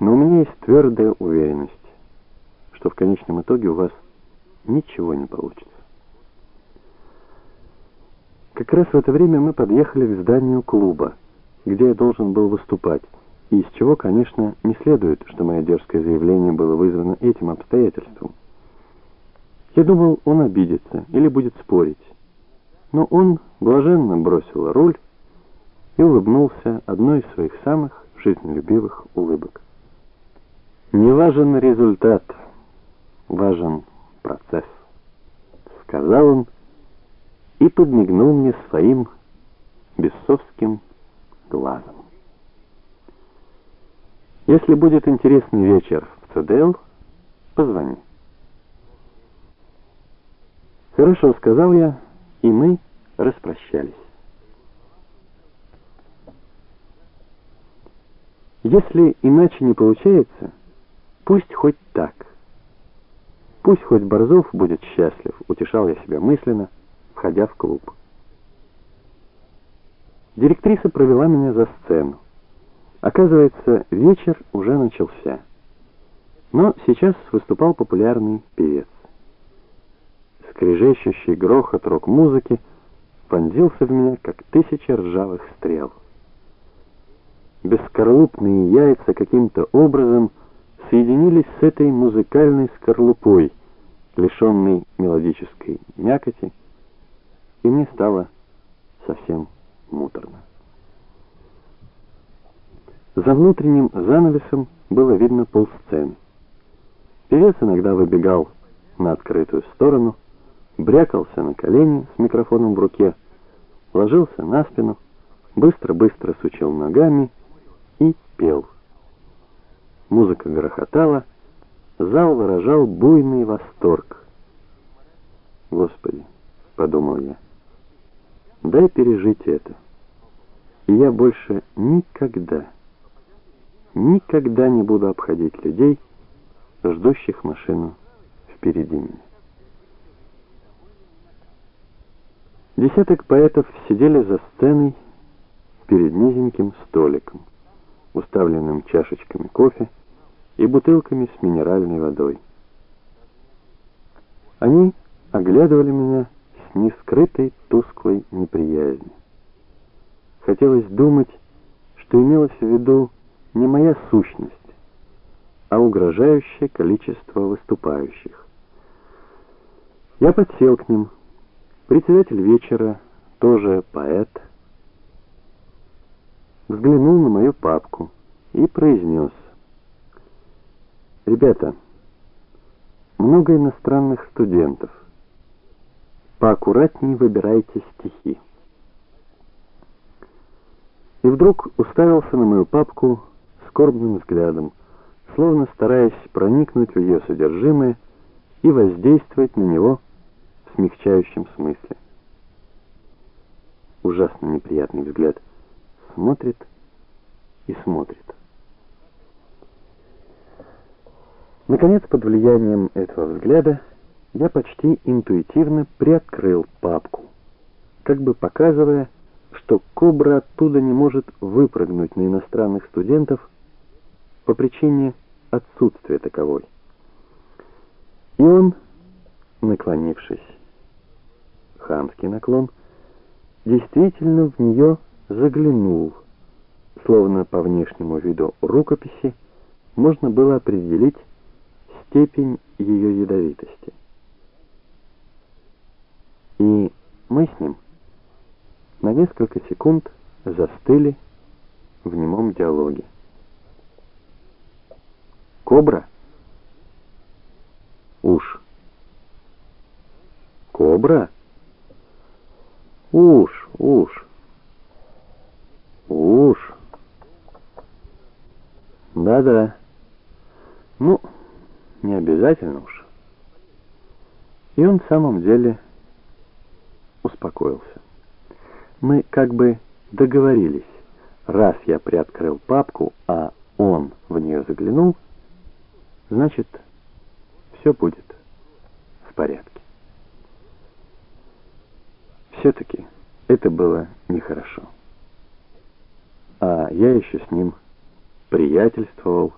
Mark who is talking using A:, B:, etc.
A: Но у меня есть твердая уверенность, что в конечном итоге у вас ничего не получится. Как раз в это время мы подъехали к зданию клуба, где я должен был выступать, и из чего, конечно, не следует, что мое дерзкое заявление было вызвано этим обстоятельством. Я думал, он обидится или будет спорить. Но он блаженно бросил руль и улыбнулся одной из своих самых жизнелюбивых улыбок. Не важен результат, важен процесс, сказал он и подмигнул мне своим бесовским глазом. Если будет интересный вечер в ЦДЛ, позвони. Хорошо, сказал я, и мы распрощались. Если иначе не получается, пусть хоть так. Пусть хоть Борзов будет счастлив, утешал я себя мысленно, входя в клуб. Директриса провела меня за сцену. Оказывается, вечер уже начался. Но сейчас выступал популярный певец. Скрежещущий грохот рок-музыки вонзился в меня, как тысяча ржавых стрел. Бескорлупные яйца каким-то образом соединились с этой музыкальной скорлупой, лишенной мелодической мякоти, и мне стало совсем муторно. За внутренним занавесом было видно полсцены. Певец иногда выбегал на открытую сторону, брякался на колени с микрофоном в руке, ложился на спину, быстро-быстро сучил ногами и пел. Музыка грохотала, зал выражал буйный восторг. Господи, подумал я. Дай пережить это. И я больше никогда никогда не буду обходить людей, ждущих машину впереди меня. Десяток поэтов сидели за сценой перед низеньким столиком, уставленным чашечками кофе и бутылками с минеральной водой. Они оглядывали меня с нескрытой тусклой неприязнью. Хотелось думать, что имелось в виду не моя сущность, а угрожающее количество выступающих. Я подсел к ним. Председатель вечера, тоже поэт, взглянул на мою папку и произнес. «Ребята, много иностранных студентов. Поаккуратнее выбирайте стихи». И вдруг уставился на мою папку скорбным взглядом, словно стараясь проникнуть в ее содержимое и воздействовать на него в смягчающем смысле. Ужасно неприятный взгляд. Смотрит и смотрит. Наконец, под влиянием этого взгляда, я почти интуитивно приоткрыл папку, как бы показывая, что кобра оттуда не может выпрыгнуть на иностранных студентов по причине отсутствия таковой. И он, наклонившись, хамский наклон, действительно в нее заглянул, словно по внешнему виду рукописи можно было определить степень ее ядовитости. И мы с ним на несколько секунд застыли в немом диалоге. Кобра? Уж. Кобра? Уж, уж. Уж. Да-да. Ну, не обязательно уж. И он в самом деле успокоился. Мы как бы договорились. Раз я приоткрыл папку, а он в нее заглянул, значит, все будет в порядке. Все-таки это было нехорошо. А я еще с ним приятельствовал,